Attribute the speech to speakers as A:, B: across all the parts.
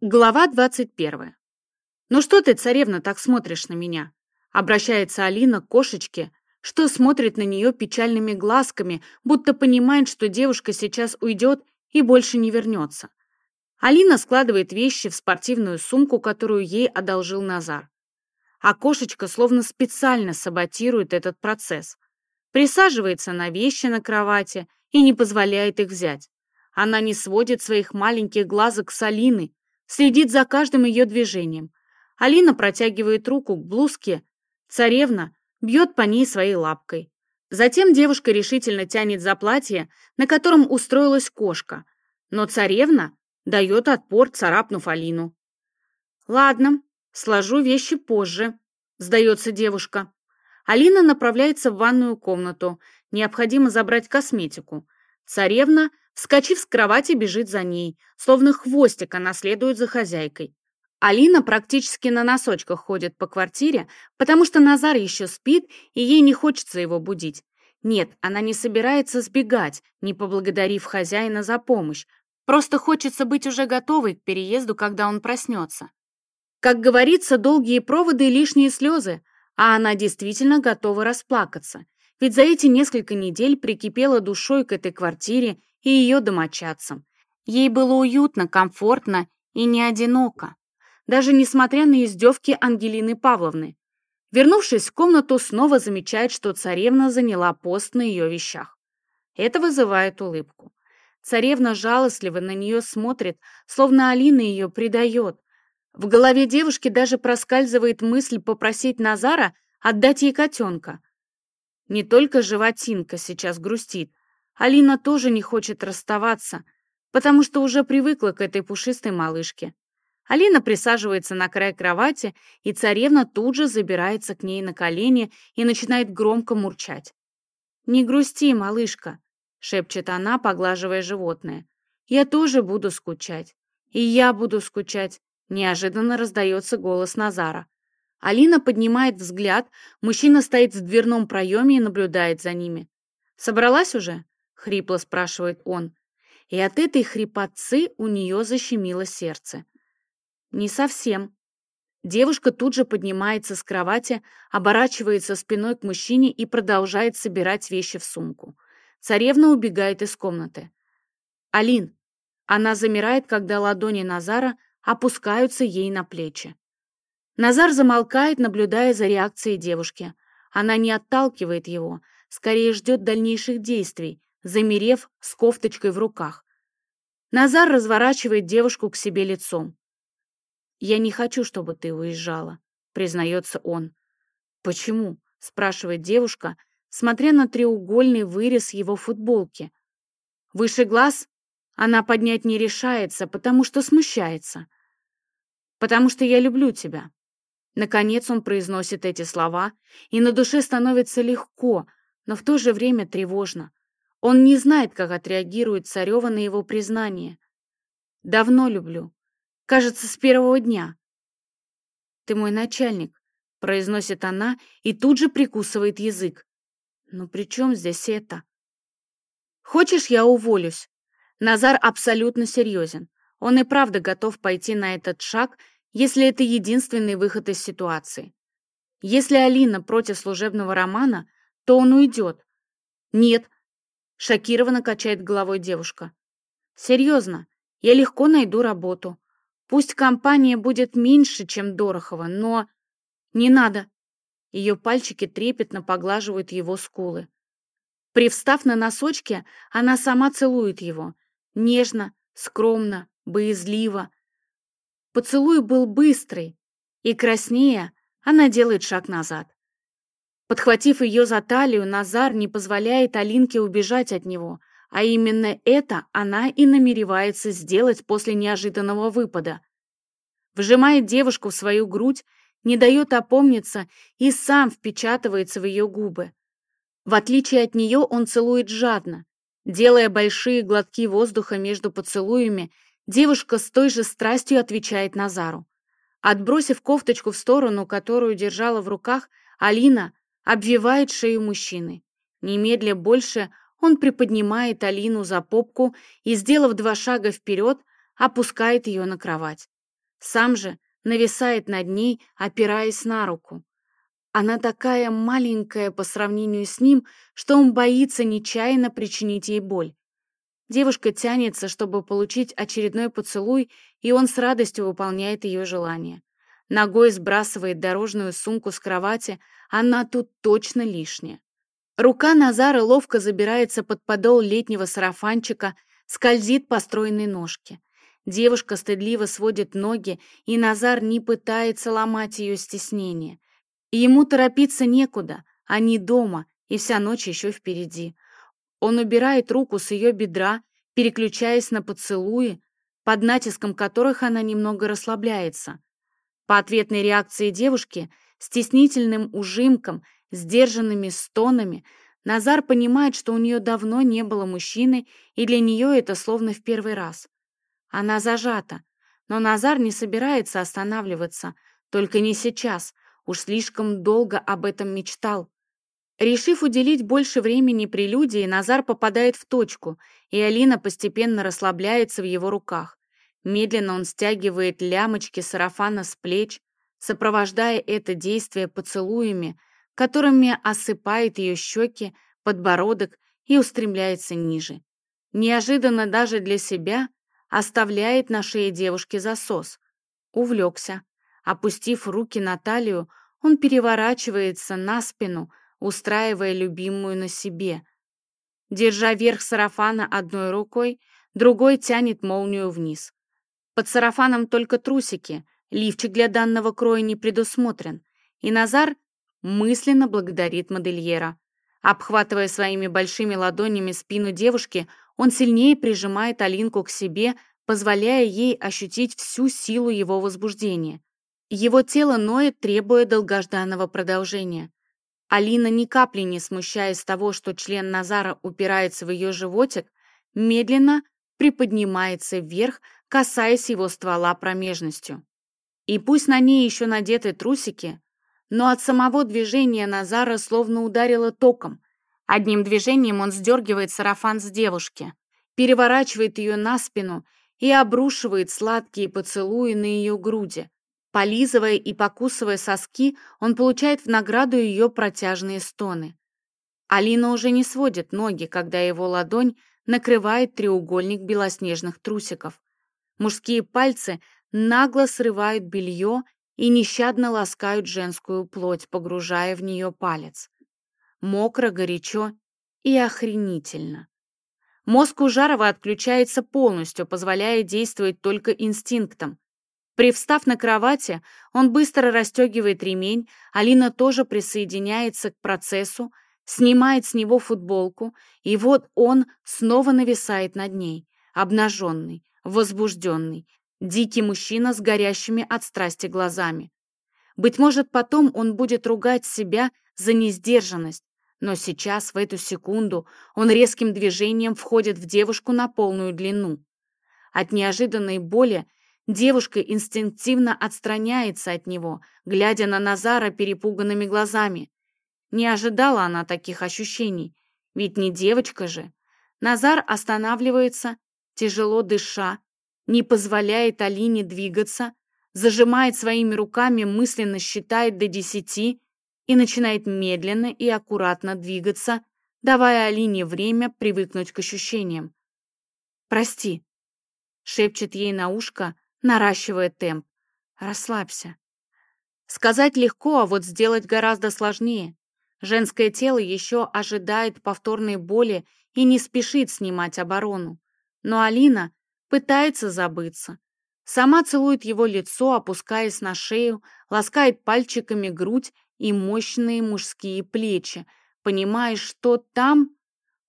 A: Глава 21. «Ну что ты, царевна, так смотришь на меня?» Обращается Алина к кошечке, что смотрит на нее печальными глазками, будто понимает, что девушка сейчас уйдет и больше не вернется. Алина складывает вещи в спортивную сумку, которую ей одолжил Назар. А кошечка словно специально саботирует этот процесс. Присаживается на вещи на кровати и не позволяет их взять. Она не сводит своих маленьких глазок с Алины, следит за каждым ее движением. Алина протягивает руку к блузке, царевна бьет по ней своей лапкой. Затем девушка решительно тянет за платье, на котором устроилась кошка, но царевна дает отпор, царапнув Алину. «Ладно, сложу вещи позже», — сдается девушка. Алина направляется в ванную комнату. Необходимо забрать косметику. Царевна Вскочив с кровати, бежит за ней, словно хвостик она следует за хозяйкой. Алина практически на носочках ходит по квартире, потому что Назар еще спит, и ей не хочется его будить. Нет, она не собирается сбегать, не поблагодарив хозяина за помощь. Просто хочется быть уже готовой к переезду, когда он проснется. Как говорится, долгие проводы и лишние слезы, а она действительно готова расплакаться. Ведь за эти несколько недель прикипела душой к этой квартире и ее домочадцам. Ей было уютно, комфортно и не одиноко, даже несмотря на издевки Ангелины Павловны. Вернувшись в комнату, снова замечает, что царевна заняла пост на ее вещах. Это вызывает улыбку. Царевна жалостливо на нее смотрит, словно Алина ее предает. В голове девушки даже проскальзывает мысль попросить Назара отдать ей котенка. Не только животинка сейчас грустит, Алина тоже не хочет расставаться, потому что уже привыкла к этой пушистой малышке. Алина присаживается на край кровати, и царевна тут же забирается к ней на колени и начинает громко мурчать. «Не грусти, малышка», — шепчет она, поглаживая животное. «Я тоже буду скучать. И я буду скучать», — неожиданно раздается голос Назара. Алина поднимает взгляд, мужчина стоит в дверном проеме и наблюдает за ними. «Собралась уже?» — хрипло спрашивает он. И от этой хрипотцы у нее защемило сердце. «Не совсем». Девушка тут же поднимается с кровати, оборачивается спиной к мужчине и продолжает собирать вещи в сумку. Царевна убегает из комнаты. «Алин!» Она замирает, когда ладони Назара опускаются ей на плечи. Назар замолкает, наблюдая за реакцией девушки. Она не отталкивает его, скорее ждет дальнейших действий, замерев с кофточкой в руках. Назар разворачивает девушку к себе лицом. «Я не хочу, чтобы ты уезжала», — признается он. «Почему?» — спрашивает девушка, смотря на треугольный вырез его футболки. Выше глаз она поднять не решается, потому что смущается. «Потому что я люблю тебя». Наконец он произносит эти слова, и на душе становится легко, но в то же время тревожно. Он не знает, как отреагирует Царева на его признание. Давно люблю. Кажется, с первого дня. Ты мой начальник, произносит она и тут же прикусывает язык. Но при чем здесь это? Хочешь, я уволюсь? Назар абсолютно серьезен. Он и правда готов пойти на этот шаг, если это единственный выход из ситуации. Если Алина против служебного романа, то он уйдет. Нет, Шокированно качает головой девушка. Серьезно, я легко найду работу. Пусть компания будет меньше, чем Дорохова, но... Не надо. Ее пальчики трепетно поглаживают его скулы. Привстав на носочки, она сама целует его. Нежно, скромно, боязливо. Поцелуй был быстрый, и краснее она делает шаг назад. Подхватив ее за талию, Назар не позволяет Алинке убежать от него, а именно это она и намеревается сделать после неожиданного выпада. Вжимает девушку в свою грудь, не дает опомниться и сам впечатывается в ее губы. В отличие от нее он целует жадно. Делая большие глотки воздуха между поцелуями, девушка с той же страстью отвечает Назару. Отбросив кофточку в сторону, которую держала в руках, Алина обвивает шею мужчины. Немедля больше он приподнимает Алину за попку и, сделав два шага вперед, опускает ее на кровать. Сам же нависает над ней, опираясь на руку. Она такая маленькая по сравнению с ним, что он боится нечаянно причинить ей боль. Девушка тянется, чтобы получить очередной поцелуй, и он с радостью выполняет ее желание. Ногой сбрасывает дорожную сумку с кровати, она тут точно лишняя. Рука Назара ловко забирается под подол летнего сарафанчика, скользит по стройной ножке. Девушка стыдливо сводит ноги, и Назар не пытается ломать ее стеснение. Ему торопиться некуда, они дома, и вся ночь еще впереди. Он убирает руку с ее бедра, переключаясь на поцелуи, под натиском которых она немного расслабляется. По ответной реакции девушки, стеснительным ужимком, сдержанными стонами, Назар понимает, что у нее давно не было мужчины, и для нее это словно в первый раз. Она зажата, но Назар не собирается останавливаться, только не сейчас, уж слишком долго об этом мечтал. Решив уделить больше времени прелюдии, Назар попадает в точку, и Алина постепенно расслабляется в его руках. Медленно он стягивает лямочки сарафана с плеч, сопровождая это действие поцелуями, которыми осыпает ее щеки, подбородок и устремляется ниже. Неожиданно даже для себя оставляет на шее девушки засос. Увлекся. Опустив руки на талию, он переворачивается на спину, устраивая любимую на себе. Держа верх сарафана одной рукой, другой тянет молнию вниз. Под сарафаном только трусики, лифчик для данного кроя не предусмотрен, и Назар мысленно благодарит модельера. Обхватывая своими большими ладонями спину девушки, он сильнее прижимает Алинку к себе, позволяя ей ощутить всю силу его возбуждения. Его тело ноет, требуя долгожданного продолжения. Алина, ни капли не смущаясь того, что член Назара упирается в ее животик, медленно приподнимается вверх, касаясь его ствола промежностью. И пусть на ней еще надеты трусики, но от самого движения Назара словно ударило током. Одним движением он сдергивает сарафан с девушки, переворачивает ее на спину и обрушивает сладкие поцелуи на ее груди, Полизывая и покусывая соски, он получает в награду ее протяжные стоны. Алина уже не сводит ноги, когда его ладонь накрывает треугольник белоснежных трусиков. Мужские пальцы нагло срывают белье и нещадно ласкают женскую плоть, погружая в нее палец. Мокро, горячо и охренительно. Мозг у Жарова отключается полностью, позволяя действовать только инстинктом. Привстав на кровати, он быстро расстегивает ремень, Алина тоже присоединяется к процессу, снимает с него футболку, и вот он снова нависает над ней, обнаженный, возбужденный, дикий мужчина с горящими от страсти глазами. Быть может, потом он будет ругать себя за несдержанность, но сейчас, в эту секунду, он резким движением входит в девушку на полную длину. От неожиданной боли Девушка инстинктивно отстраняется от него, глядя на Назара перепуганными глазами. Не ожидала она таких ощущений, ведь не девочка же. Назар останавливается, тяжело дыша, не позволяет Алине двигаться, зажимает своими руками, мысленно считает до десяти и начинает медленно и аккуратно двигаться, давая Алине время привыкнуть к ощущениям. «Прости», — шепчет ей на ушко, наращивая темп. Расслабься. Сказать легко, а вот сделать гораздо сложнее. Женское тело еще ожидает повторной боли и не спешит снимать оборону. Но Алина пытается забыться. Сама целует его лицо, опускаясь на шею, ласкает пальчиками грудь и мощные мужские плечи, понимая, что там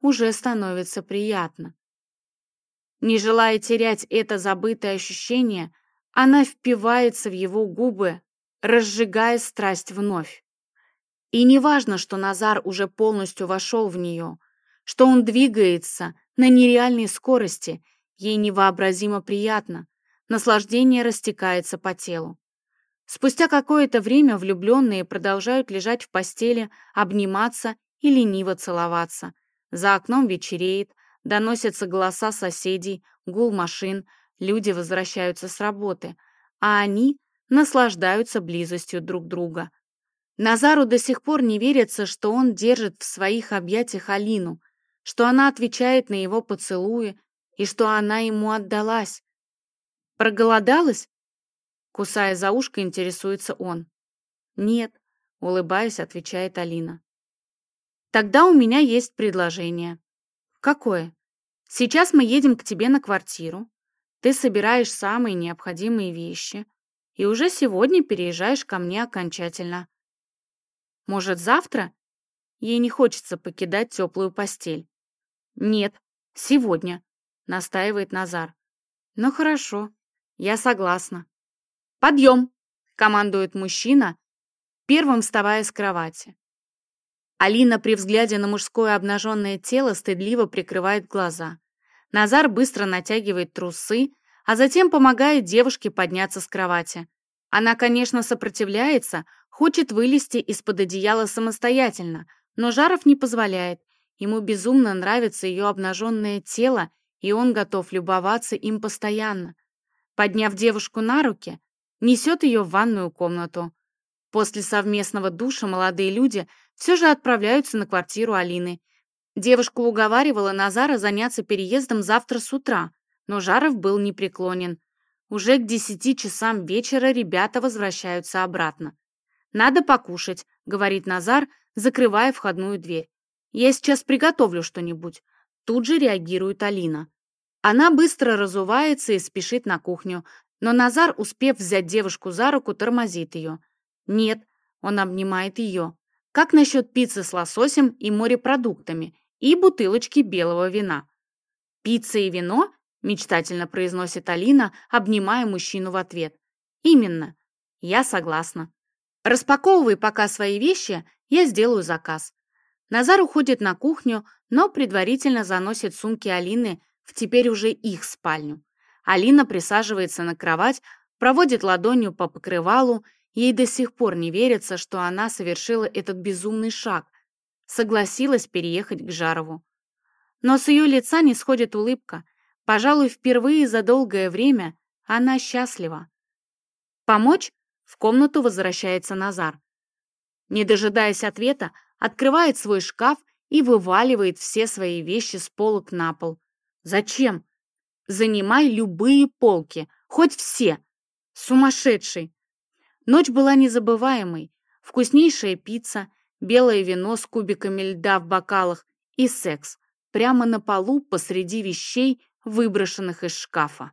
A: уже становится приятно. Не желая терять это забытое ощущение, она впивается в его губы, разжигая страсть вновь. И не важно, что Назар уже полностью вошел в нее, что он двигается на нереальной скорости, ей невообразимо приятно, наслаждение растекается по телу. Спустя какое-то время влюбленные продолжают лежать в постели, обниматься и лениво целоваться. За окном вечереет, Доносятся голоса соседей, гул машин, люди возвращаются с работы. а они наслаждаются близостью друг друга. Назару до сих пор не верится, что он держит в своих объятиях Алину, что она отвечает на его поцелуи и что она ему отдалась. «Проголодалась?» Кусая за ушко, интересуется он. «Нет», — улыбаясь, отвечает Алина. «Тогда у меня есть предложение». «Какое?» «Сейчас мы едем к тебе на квартиру. Ты собираешь самые необходимые вещи и уже сегодня переезжаешь ко мне окончательно. Может, завтра? Ей не хочется покидать теплую постель. Нет, сегодня, настаивает Назар. Ну хорошо, я согласна. Подъем, командует мужчина, первым вставая с кровати. Алина при взгляде на мужское обнаженное тело стыдливо прикрывает глаза. Назар быстро натягивает трусы, а затем помогает девушке подняться с кровати. Она, конечно, сопротивляется, хочет вылезти из-под одеяла самостоятельно, но Жаров не позволяет. Ему безумно нравится ее обнаженное тело, и он готов любоваться им постоянно. Подняв девушку на руки, несет ее в ванную комнату. После совместного душа молодые люди все же отправляются на квартиру Алины. Девушка уговаривала Назара заняться переездом завтра с утра, но Жаров был непреклонен. Уже к десяти часам вечера ребята возвращаются обратно. «Надо покушать», — говорит Назар, закрывая входную дверь. «Я сейчас приготовлю что-нибудь». Тут же реагирует Алина. Она быстро разувается и спешит на кухню, но Назар, успев взять девушку за руку, тормозит ее. «Нет», — он обнимает ее. «Как насчет пиццы с лососем и морепродуктами и бутылочки белого вина?» «Пицца и вино?» — мечтательно произносит Алина, обнимая мужчину в ответ. «Именно. Я согласна. Распаковывай пока свои вещи, я сделаю заказ». Назар уходит на кухню, но предварительно заносит сумки Алины в теперь уже их спальню. Алина присаживается на кровать, проводит ладонью по покрывалу, ей до сих пор не верится, что она совершила этот безумный шаг, согласилась переехать к Жарову. Но с ее лица не сходит улыбка – Пожалуй, впервые за долгое время она счастлива. «Помочь?» — в комнату возвращается Назар. Не дожидаясь ответа, открывает свой шкаф и вываливает все свои вещи с полок на пол. «Зачем?» «Занимай любые полки, хоть все!» «Сумасшедший!» Ночь была незабываемой. Вкуснейшая пицца, белое вино с кубиками льда в бокалах и секс. Прямо на полу посреди вещей, выброшенных из шкафа.